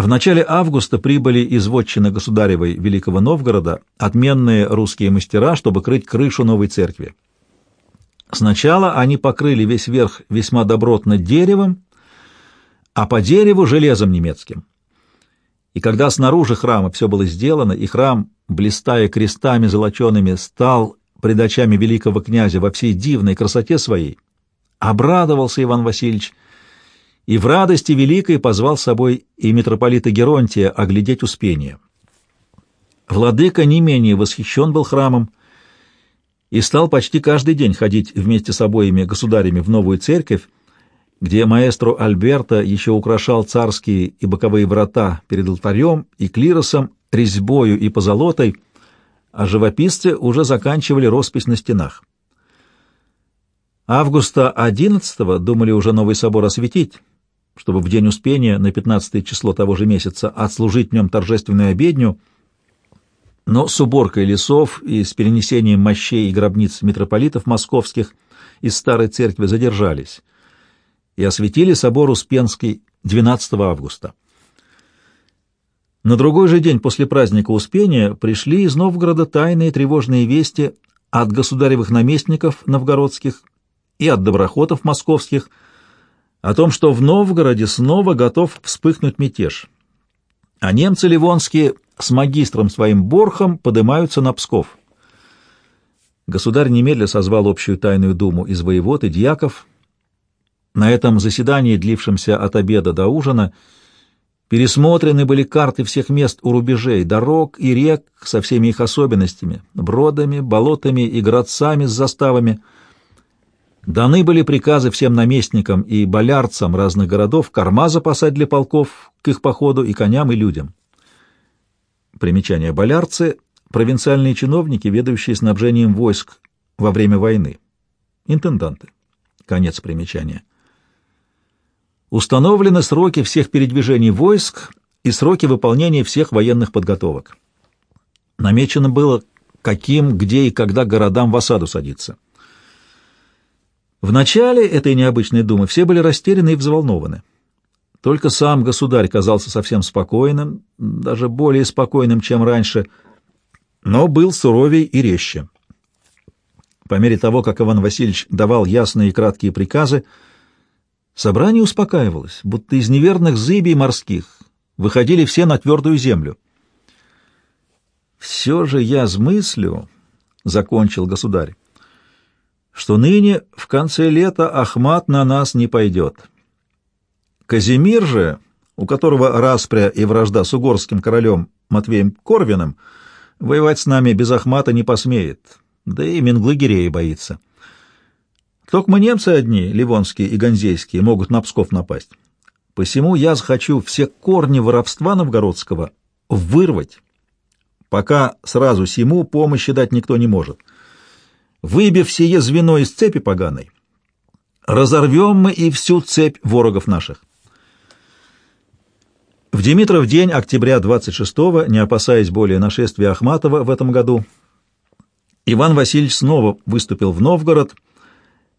В начале августа прибыли из вотчины государевой Великого Новгорода отменные русские мастера, чтобы крыть крышу новой церкви. Сначала они покрыли весь верх весьма добротно деревом, а по дереву — железом немецким. И когда снаружи храма все было сделано, и храм, блистая крестами золочеными, стал пред очами великого князя во всей дивной красоте своей, обрадовался Иван Васильевич — и в радости великой позвал с собой и митрополита Геронтия оглядеть успение. Владыка не менее восхищен был храмом и стал почти каждый день ходить вместе с обоими государями в новую церковь, где маэстро Альберто еще украшал царские и боковые врата перед алтарем и клиросом резьбою и позолотой, а живописцы уже заканчивали роспись на стенах. Августа 11 думали уже новый собор осветить, чтобы в день Успения на 15 число того же месяца отслужить в нем торжественную обедню, но с уборкой лесов и с перенесением мощей и гробниц митрополитов московских из старой церкви задержались и осветили собор Успенский 12 августа. На другой же день после праздника Успения пришли из Новгорода тайные тревожные вести от государевых наместников новгородских и от доброхотов московских – о том, что в Новгороде снова готов вспыхнуть мятеж. А немцы ливонские с магистром своим Борхом поднимаются на Псков. Государь немедля созвал общую тайную думу из воевод и дьяков. На этом заседании, длившемся от обеда до ужина, пересмотрены были карты всех мест у рубежей, дорог и рек со всеми их особенностями, бродами, болотами и городцами с заставами — Даны были приказы всем наместникам и болярцам разных городов корма запасать для полков к их походу и коням, и людям. Примечание. Болярцы — провинциальные чиновники, ведающие снабжением войск во время войны. Интенданты. Конец примечания. Установлены сроки всех передвижений войск и сроки выполнения всех военных подготовок. Намечено было, каким, где и когда городам в осаду садиться. В начале этой необычной думы все были растеряны и взволнованы. Только сам государь казался совсем спокойным, даже более спокойным, чем раньше, но был суровей и резче. По мере того, как Иван Васильевич давал ясные и краткие приказы, собрание успокаивалось, будто из неверных зыбей морских выходили все на твердую землю. «Все же я смыслю», — закончил государь, что ныне в конце лета Ахмат на нас не пойдет. Казимир же, у которого распря и вражда с угорским королем Матвеем Корвиным, воевать с нами без Ахмата не посмеет, да и Менглыгирея боится. Только мы немцы одни, ливонские и ганзейские, могут на Псков напасть. Посему я захочу все корни воровства новгородского вырвать, пока сразу сему помощи дать никто не может выбив сие звено из цепи поганой, разорвем мы и всю цепь ворогов наших. В Димитров день октября 26-го, не опасаясь более нашествия Ахматова в этом году, Иван Васильевич снова выступил в Новгород,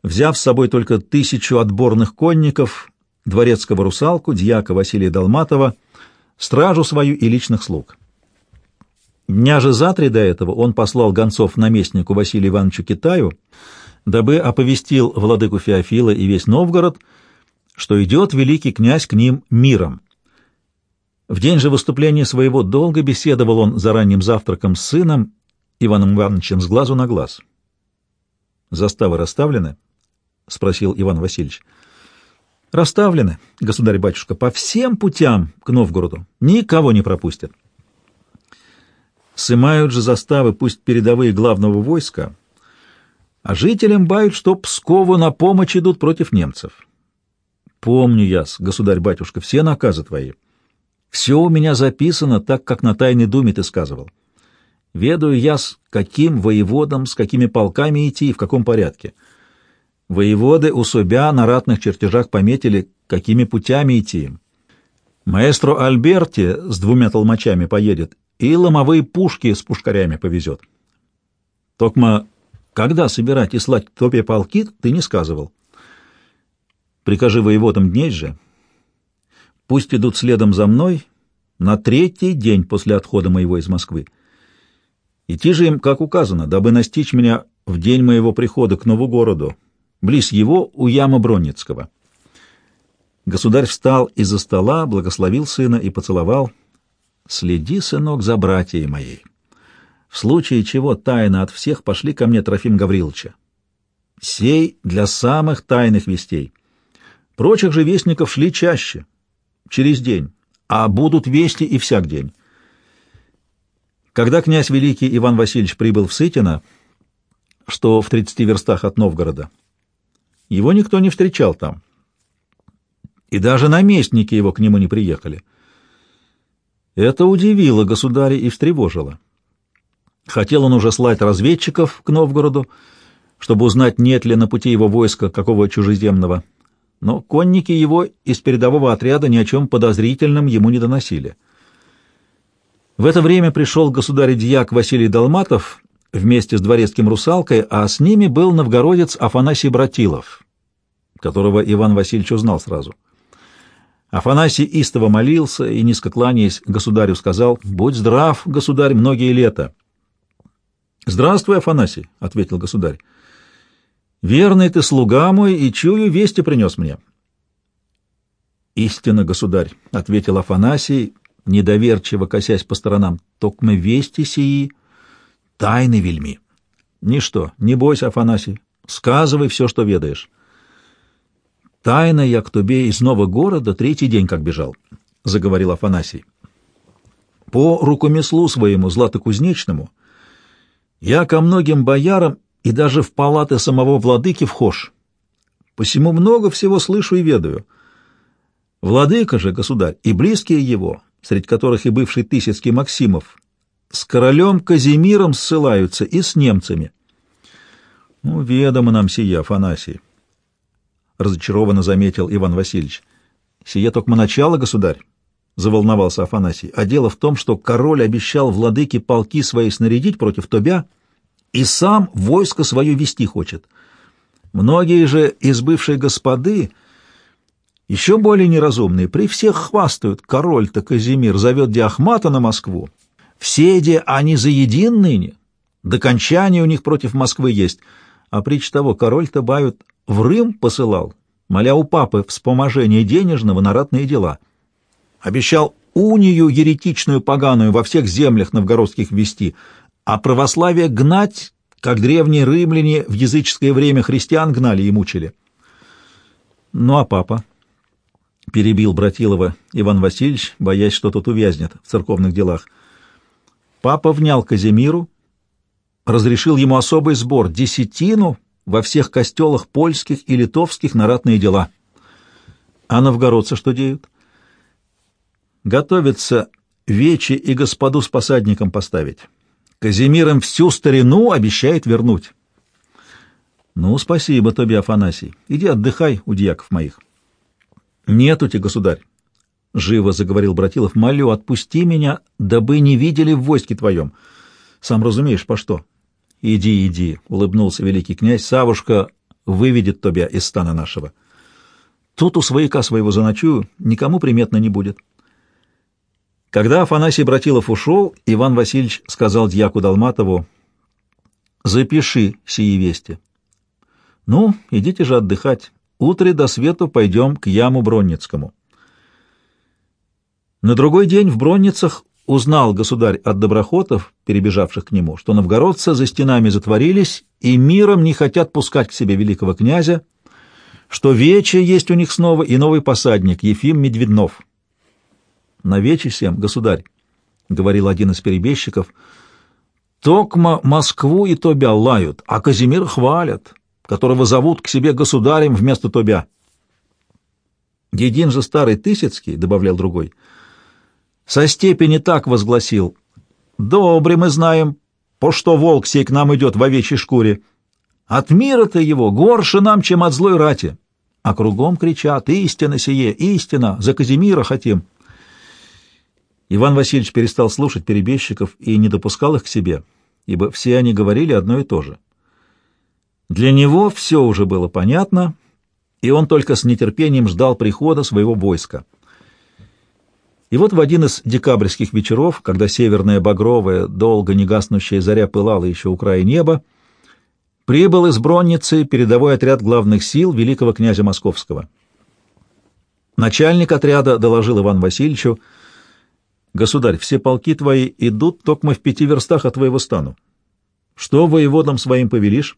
взяв с собой только тысячу отборных конников, дворецкого русалку, дьяка Василия Долматова, стражу свою и личных слуг. Дня же за три до этого он послал гонцов наместнику Василию Ивановичу Китаю, дабы оповестил владыку Феофила и весь Новгород, что идет великий князь к ним миром. В день же выступления своего долго беседовал он за ранним завтраком с сыном Иваном Ивановичем с глазу на глаз. «Заставы расставлены?» — спросил Иван Васильевич. «Расставлены, государь-батюшка, по всем путям к Новгороду. Никого не пропустят». Сымают же заставы, пусть передовые главного войска, а жителям бают, что Пскову на помощь идут против немцев. Помню я, государь-батюшка, все наказы твои. Все у меня записано так, как на тайной думе ты сказывал. Ведаю я, с каким воеводом, с какими полками идти и в каком порядке. Воеводы у себя на ратных чертежах пометили, какими путями идти им. Маэстро Альберти с двумя толмачами поедет и ломовые пушки с пушкарями повезет. Токма, когда собирать и слать топе полки, ты не сказывал. Прикажи воеводам дней же, пусть идут следом за мной на третий день после отхода моего из Москвы. Идти же им, как указано, дабы настичь меня в день моего прихода к нову городу, близ его у яма Бронницкого. Государь встал из-за стола, благословил сына и поцеловал. «Следи, сынок, за братьей моей. В случае чего тайно от всех пошли ко мне Трофим Гавриловича. Сей для самых тайных вестей. Прочих же вестников шли чаще, через день, а будут вести и всяк день. Когда князь Великий Иван Васильевич прибыл в Сытино, что в тридцати верстах от Новгорода, его никто не встречал там, и даже наместники его к нему не приехали. Это удивило государя и встревожило. Хотел он уже слать разведчиков к Новгороду, чтобы узнать, нет ли на пути его войска какого чужеземного, но конники его из передового отряда ни о чем подозрительном ему не доносили. В это время пришел государь-дьяк Василий Долматов вместе с дворецким русалкой, а с ними был новгородец Афанасий Братилов, которого Иван Васильевич узнал сразу. Афанасий истово молился и, низко кланяясь, государю сказал, «Будь здрав, государь, многие лета». «Здравствуй, Афанасий», — ответил государь. «Верный ты слуга мой, и чую, вести принес мне». «Истинно, государь», — ответил Афанасий, недоверчиво косясь по сторонам, — «токмо вести сии, тайны вельми». «Ничто, не бойся, Афанасий, сказывай все, что ведаешь». «Тайно я к тебе из нового города третий день как бежал», — заговорил Афанасий. «По рукомеслу своему златокузнечному я ко многим боярам и даже в палаты самого владыки вхож. Посему много всего слышу и ведаю. Владыка же, государь, и близкие его, среди которых и бывший Тысяцкий Максимов, с королем Казимиром ссылаются и с немцами. Ну, ведомо нам сия, Афанасий, — разочарованно заметил Иван Васильевич. Сие только начало, государь, — заволновался Афанасий. А дело в том, что король обещал владыке полки свои снарядить против Тобя, и сам войско свое вести хочет. Многие же из бывшей господы, еще более неразумные, при всех хвастают, король-то Казимир зовет Диахмата на Москву. Все де они заедин ныне, докончание у них против Москвы есть, а притч того, король-то бают в Рим посылал, моля у папы вспоможение денежного на ратные дела. Обещал унию еретичную поганую во всех землях новгородских вести — а православие гнать, как древние римляне в языческое время христиан гнали и мучили. Ну а папа? Перебил Братилова Иван Васильевич, боясь, что тот увязнет в церковных делах. Папа внял Казимиру, разрешил ему особый сбор, десятину во всех костелах польских и литовских на ратные дела. А новгородцы что деют? Готовятся вечи и господу с посадником поставить. Казимиром всю старину обещает вернуть. — Ну, спасибо тебе, Афанасий. Иди отдыхай у дьяков моих. — Нету тебе, государь, — живо заговорил Братилов. — Молю, отпусти меня, дабы не видели в войске твоем. Сам разумеешь, по что? — Иди, иди, — улыбнулся великий князь. — Савушка выведет тебя из стана нашего. Тут у свояка своего заночую никому приметно не будет. — когда Афанасий Братилов ушел, Иван Васильевич сказал дьяку Долматову, «Запиши сии вести». «Ну, идите же отдыхать. Утре до свету пойдем к яму Бронницкому». На другой день в Бронницах узнал государь от доброхотов, перебежавших к нему, что новгородцы за стенами затворились и миром не хотят пускать к себе великого князя, что вече есть у них снова и новый посадник Ефим Медведнов на вече всем, государь, — говорил один из перебежчиков, — токма Москву и Тобя лают, а Казимир хвалят, которого зовут к себе государем вместо Тобя. Един же старый Тысяцкий, — добавлял другой, — со степени так возгласил, «Добре мы знаем, по что волк сей к нам идет в овечьей шкуре. От мира-то его горше нам, чем от злой рати». А кругом кричат «Истина сие! Истина! За Казимира хотим!» Иван Васильевич перестал слушать перебежчиков и не допускал их к себе, ибо все они говорили одно и то же. Для него все уже было понятно, и он только с нетерпением ждал прихода своего войска. И вот в один из декабрьских вечеров, когда северная багровая, долго не гаснущая заря пылала еще у края неба, прибыл из Бронницы передовой отряд главных сил великого князя Московского. Начальник отряда доложил Иван Васильевичу, «Государь, все полки твои идут только в пяти верстах от твоего стану. Что воеводам своим повелишь?»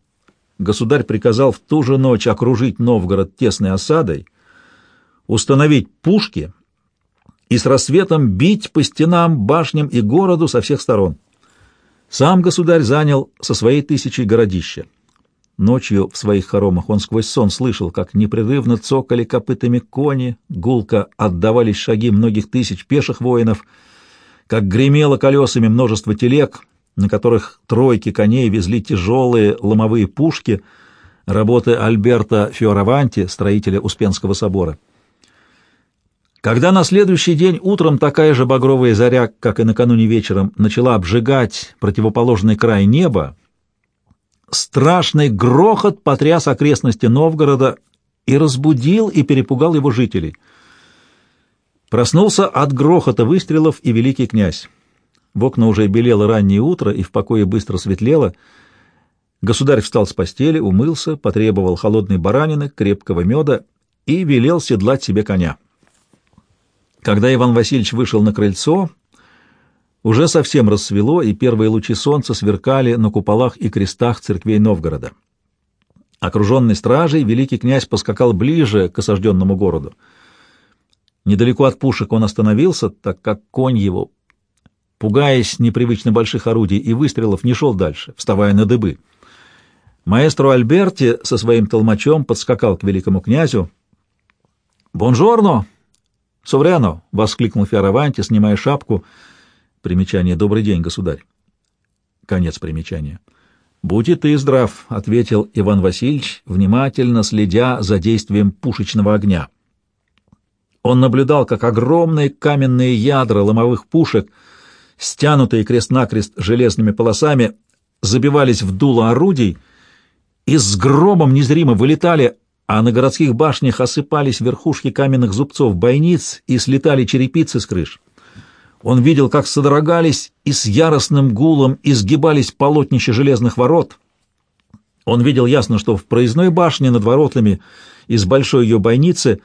Государь приказал в ту же ночь окружить Новгород тесной осадой, установить пушки и с рассветом бить по стенам, башням и городу со всех сторон. Сам государь занял со своей тысячей городища. Ночью в своих хоромах он сквозь сон слышал, как непрерывно цокали копытами кони, гулко отдавались шаги многих тысяч пеших воинов, как гремело колесами множество телег, на которых тройки коней везли тяжелые ломовые пушки, работы Альберта Фиораванти, строителя Успенского собора. Когда на следующий день утром такая же багровая заря, как и накануне вечером, начала обжигать противоположный край неба, страшный грохот потряс окрестности Новгорода и разбудил и перепугал его жителей. Проснулся от грохота выстрелов и великий князь. В окна уже белело раннее утро, и в покое быстро светлело. Государь встал с постели, умылся, потребовал холодной баранины, крепкого меда и велел седлать себе коня. Когда Иван Васильевич вышел на крыльцо, уже совсем рассвело, и первые лучи солнца сверкали на куполах и крестах церквей Новгорода. Окруженный стражей, великий князь поскакал ближе к осажденному городу. Недалеко от пушек он остановился, так как конь его, пугаясь непривычно больших орудий и выстрелов, не шел дальше, вставая на дыбы. Маэстро Альберти со своим толмачом подскакал к великому князю. «Бонжорно! Совряно!» — воскликнул Фиараванти, снимая шапку — Примечание «Добрый день, государь». Конец примечания. «Будь и ты здрав», — ответил Иван Васильевич, внимательно следя за действием пушечного огня. Он наблюдал, как огромные каменные ядра ломовых пушек, стянутые крест-накрест железными полосами, забивались в дуло орудий и с громом незримо вылетали, а на городских башнях осыпались верхушки каменных зубцов бойниц и слетали черепицы с крыш. Он видел, как содрогались и с яростным гулом изгибались полотнища железных ворот. Он видел ясно, что в проездной башне над воротами из большой ее бойницы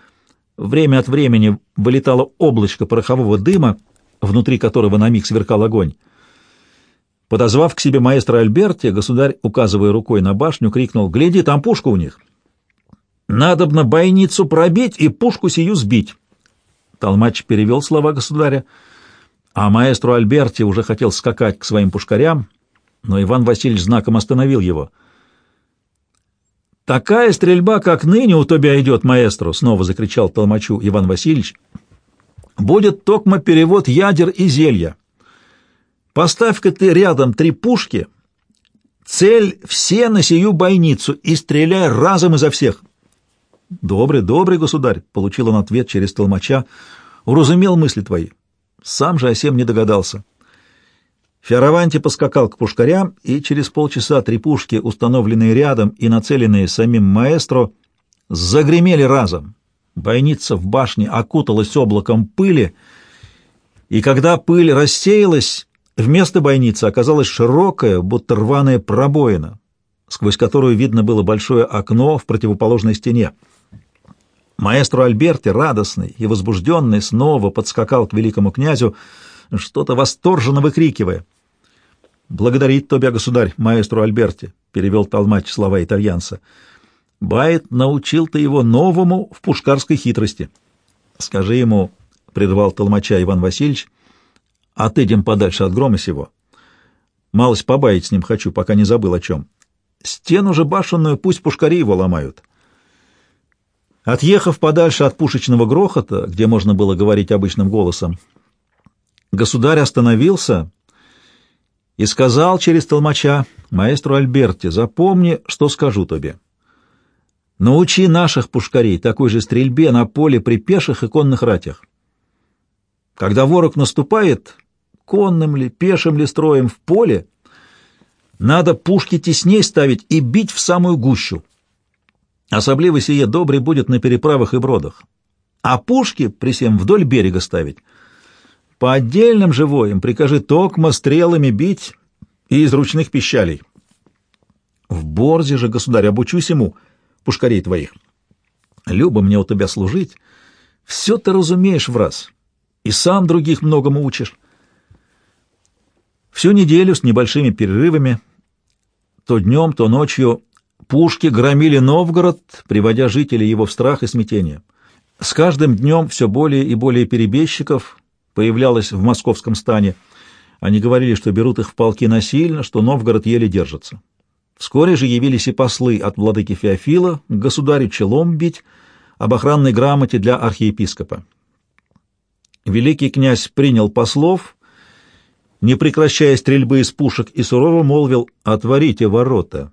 время от времени вылетало облачко порохового дыма, внутри которого на миг сверкал огонь. Подозвав к себе маэстро Альберти, государь, указывая рукой на башню, крикнул «Гляди, там пушка у них!» «Надобно бойницу пробить и пушку сию сбить!» Толмач перевел слова государя — а маэстро Альберти уже хотел скакать к своим пушкарям, но Иван Васильевич знаком остановил его. «Такая стрельба, как ныне у тебя идет, маэстро!» — снова закричал толмачу Иван Васильевич. «Будет токмо перевод ядер и зелья. Поставь-ка ты рядом три пушки, цель все на сию бойницу и стреляй разом изо всех». «Добрый, добрый государь!» — получил он ответ через толмача. «Уразумел мысли твои. Сам же Асем не догадался. Фиараванти поскакал к пушкарям, и через полчаса три пушки, установленные рядом и нацеленные самим маэстро, загремели разом. Бойница в башне окуталась облаком пыли, и когда пыль рассеялась, вместо бойницы оказалась широкая, будто рваная пробоина, сквозь которую видно было большое окно в противоположной стене. Маэстро Альберти, радостный и возбужденный, снова подскакал к великому князю, что-то восторженно выкрикивая. «Благодарит тебя, государь, маэстро Альберти», — перевел толмач слова итальянца. «Байт научил ты его новому в пушкарской хитрости». «Скажи ему», — прервал толмача Иван Васильевич, — «отыдем подальше от грома сего. Малость побаить с ним хочу, пока не забыл о чем. Стену же башенную пусть пушкари его ломают». Отъехав подальше от пушечного грохота, где можно было говорить обычным голосом, государь остановился и сказал через толмача, «Маэстру Альберте, запомни, что скажу тебе. Научи наших пушкарей такой же стрельбе на поле при пеших и конных ратях. Когда ворог наступает, конным ли, пешим ли строем в поле, надо пушки тесней ставить и бить в самую гущу, Особливо сие добрый будет на переправах и бродах. А пушки при всем вдоль берега ставить. По отдельным живоям прикажи токмо стрелами бить и из ручных пищалей. В борзе же, государь, обучусь ему, пушкарей твоих. Любо мне у тебя служить, все ты разумеешь в раз, и сам других многому учишь. Всю неделю с небольшими перерывами, то днем, то ночью, пушки громили Новгород, приводя жителей его в страх и смятение. С каждым днем все более и более перебежчиков появлялось в московском стане. Они говорили, что берут их в полки насильно, что Новгород еле держится. Вскоре же явились и послы от владыки Феофила государю челом бить об охранной грамоте для архиепископа. Великий князь принял послов, не прекращая стрельбы из пушек, и сурово молвил «Отворите ворота!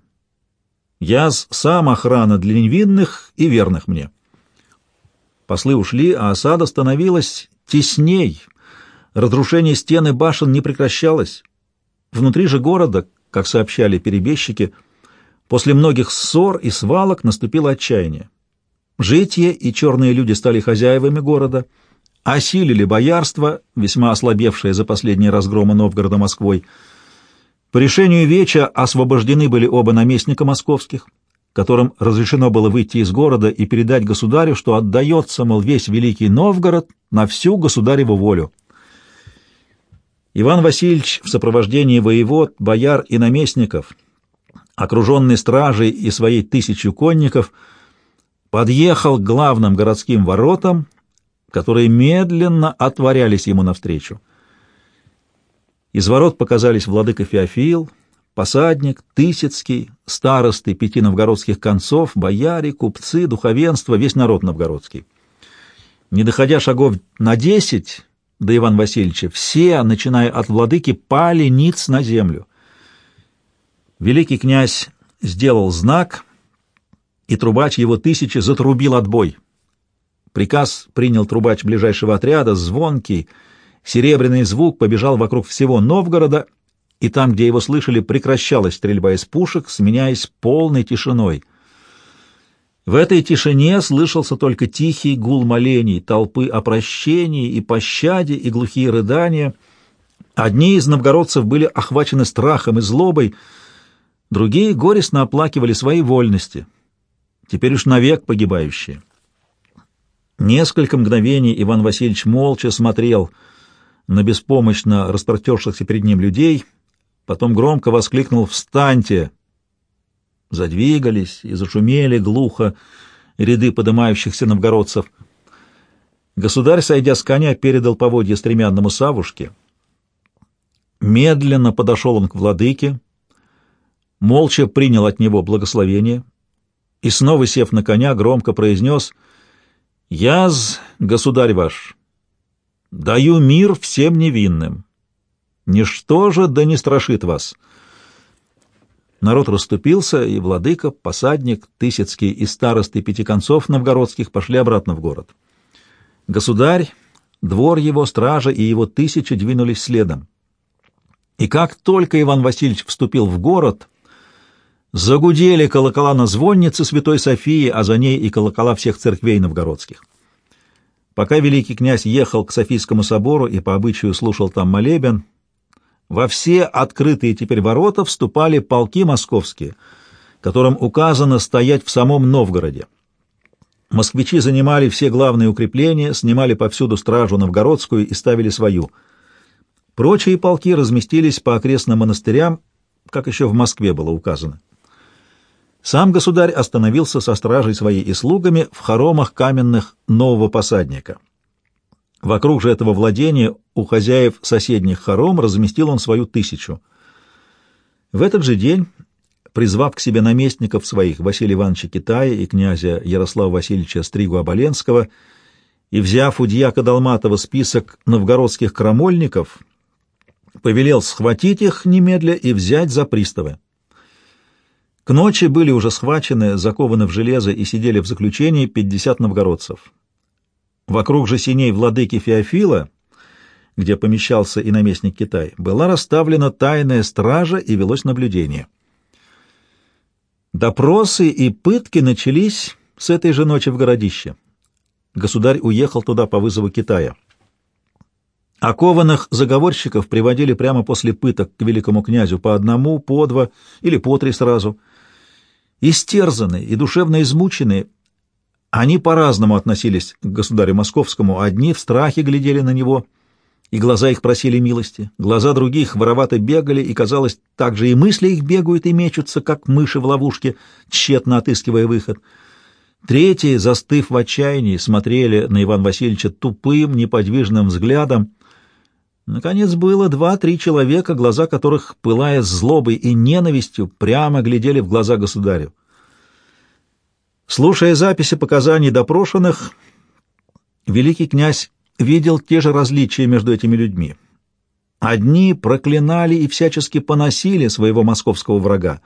Я сам охрана для невинных и верных мне». Послы ушли, а осада становилась тесней. Разрушение стены башен не прекращалось. Внутри же города, как сообщали перебежчики, после многих ссор и свалок наступило отчаяние. Житье и черные люди стали хозяевами города, осилили боярство, весьма ослабевшее за последние разгромы Новгорода Москвой. По решению Веча освобождены были оба наместника московских, которым разрешено было выйти из города и передать государю, что отдается, мол, весь Великий Новгород на всю государеву волю. Иван Васильевич в сопровождении воевод, бояр и наместников, окруженный стражей и своей тысячу конников, подъехал к главным городским воротам, которые медленно отворялись ему навстречу. Из ворот показались владыка Феофил, посадник, Тысяцкий, старосты пяти новгородских концов, бояре, купцы, духовенство, весь народ новгородский. Не доходя шагов на десять до Ивана Васильевича, все, начиная от владыки, пали ниц на землю. Великий князь сделал знак — и трубач его тысячи затрубил отбой. Приказ принял трубач ближайшего отряда, звонкий, серебряный звук побежал вокруг всего Новгорода, и там, где его слышали, прекращалась стрельба из пушек, сменяясь полной тишиной. В этой тишине слышался только тихий гул молений, толпы о прощении и пощаде и глухие рыдания. Одни из новгородцев были охвачены страхом и злобой, другие горестно оплакивали свои вольности — теперь уж навек погибающие. Несколько мгновений Иван Васильевич молча смотрел на беспомощно распротершихся перед ним людей, потом громко воскликнул «Встаньте!». Задвигались и зашумели глухо ряды подымающихся новгородцев. Государь, сойдя с коня, передал поводья стремянному Савушке. Медленно подошел он к владыке, молча принял от него благословение — и, снова сев на коня, громко произнес «Яз, государь ваш, даю мир всем невинным. Ничто же да не страшит вас». Народ расступился, и владыка, посадник, Тысяцкий и старосты пяти концов новгородских пошли обратно в город. Государь, двор его, стража и его тысячи двинулись следом. И как только Иван Васильевич вступил в город — Загудели колокола на звоннице Святой Софии, а за ней и колокола всех церквей новгородских. Пока великий князь ехал к Софийскому собору и по обычаю слушал там молебен, во все открытые теперь ворота вступали полки московские, которым указано стоять в самом Новгороде. Москвичи занимали все главные укрепления, снимали повсюду стражу новгородскую и ставили свою. Прочие полки разместились по окрестным монастырям, как еще в Москве было указано. Сам государь остановился со стражей своей и слугами в хоромах каменных нового посадника. Вокруг же этого владения у хозяев соседних хором разместил он свою тысячу. В этот же день, призвав к себе наместников своих Василия Ивановича Китая и князя Ярослава Васильевича Стригу-Оболенского и взяв у дьяка Долматова список новгородских крамольников, повелел схватить их немедля и взять за приставы. К ночи были уже схвачены, закованы в железо и сидели в заключении 50 новгородцев. Вокруг же синей владыки Феофила, где помещался и наместник Китай, была расставлена тайная стража и велось наблюдение. Допросы и пытки начались с этой же ночи в городище. Государь уехал туда по вызову Китая. Окованных заговорщиков приводили прямо после пыток к великому князю по одному, по два или по три сразу. Истерзанные и душевно измученные, они по-разному относились к государю московскому. Одни в страхе глядели на него, и глаза их просили милости. Глаза других воровато бегали, и, казалось, так же и мысли их бегают и мечутся, как мыши в ловушке, тщетно отыскивая выход. Третьи, застыв в отчаянии, смотрели на Ивана Васильевича тупым, неподвижным взглядом. Наконец было два-три человека, глаза которых, пылая злобой и ненавистью, прямо глядели в глаза государю. Слушая записи показаний допрошенных, великий князь видел те же различия между этими людьми. Одни проклинали и всячески поносили своего московского врага,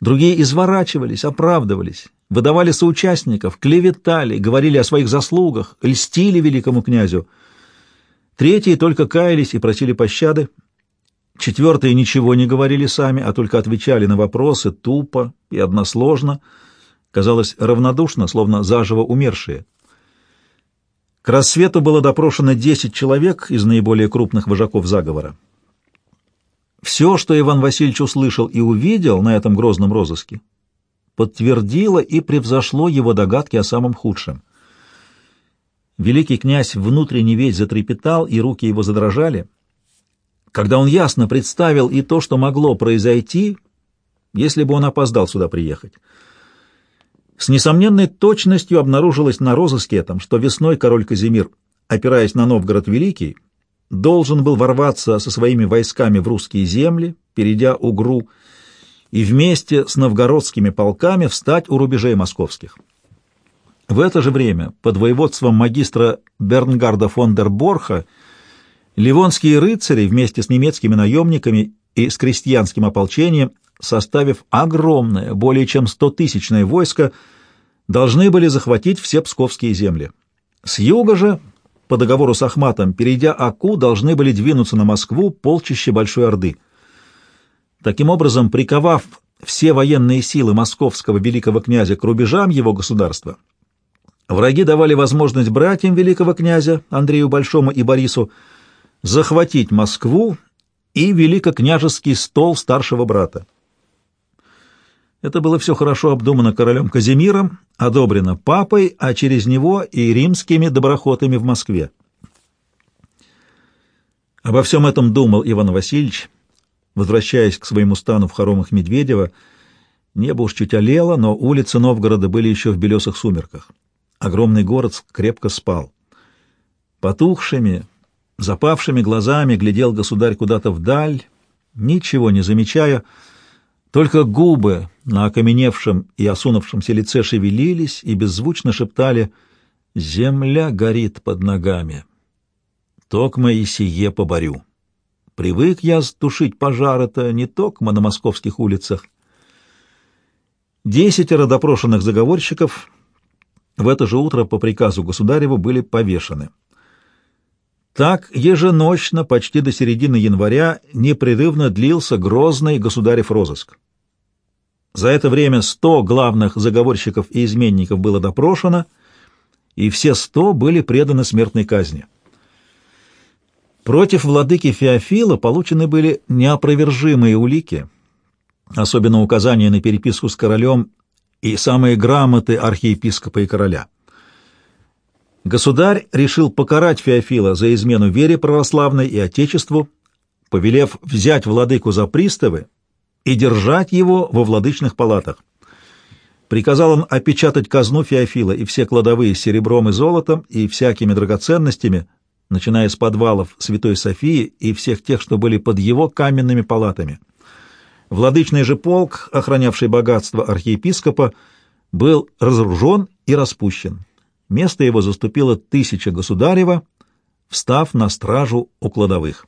другие изворачивались, оправдывались, выдавали соучастников, клеветали, говорили о своих заслугах, льстили великому князю. Третьи только каялись и просили пощады. Четвертые ничего не говорили сами, а только отвечали на вопросы тупо и односложно, казалось, равнодушно, словно заживо умершие. К рассвету было допрошено десять человек из наиболее крупных вожаков заговора. Все, что Иван Васильевич услышал и увидел на этом грозном розыске, подтвердило и превзошло его догадки о самом худшем. Великий князь внутренне весь затрепетал, и руки его задрожали, когда он ясно представил и то, что могло произойти, если бы он опоздал сюда приехать. С несомненной точностью обнаружилось на розыске этом, что весной король Казимир, опираясь на Новгород Великий, должен был ворваться со своими войсками в русские земли, перейдя Угру, и вместе с новгородскими полками встать у рубежей московских. В это же время под воеводством магистра Бернгарда фон дер Борха ливонские рыцари вместе с немецкими наемниками и с крестьянским ополчением составив огромное, более чем стотысячное войско, должны были захватить все псковские земли. С юга же, по договору с Ахматом, перейдя Аку, должны были двинуться на Москву полчища Большой Орды. Таким образом, приковав все военные силы московского великого князя к рубежам его государства, враги давали возможность братьям великого князя Андрею Большому и Борису захватить Москву и великокняжеский стол старшего брата. Это было все хорошо обдумано королем Казимиром, одобрено папой, а через него и римскими доброхотами в Москве. Обо всем этом думал Иван Васильевич, возвращаясь к своему стану в хоромах Медведева. Небо уж чуть олело, но улицы Новгорода были еще в белесых сумерках. Огромный город крепко спал. Потухшими, запавшими глазами глядел государь куда-то вдаль, ничего не замечая, только губы на окаменевшем и осунувшемся лице шевелились и беззвучно шептали «Земля горит под ногами. Токма и сие поборю. Привык я стушить пожары-то не токма на московских улицах». Десятеро допрошенных заговорщиков в это же утро по приказу государеву были повешены. Так еженочно, почти до середины января, непрерывно длился грозный государев розыск. За это время сто главных заговорщиков и изменников было допрошено, и все сто были преданы смертной казни. Против владыки Феофила получены были неопровержимые улики, особенно указания на переписку с королем и самые грамоты архиепископа и короля. Государь решил покарать Феофила за измену вере православной и Отечеству, повелев взять владыку за приставы и держать его во владычных палатах. Приказал он опечатать казну Феофила и все кладовые с серебром и золотом и всякими драгоценностями, начиная с подвалов Святой Софии и всех тех, что были под его каменными палатами. Владычный же полк, охранявший богатство архиепископа, был разоружен и распущен. Место его заступило тысяча государева, встав на стражу у кладовых.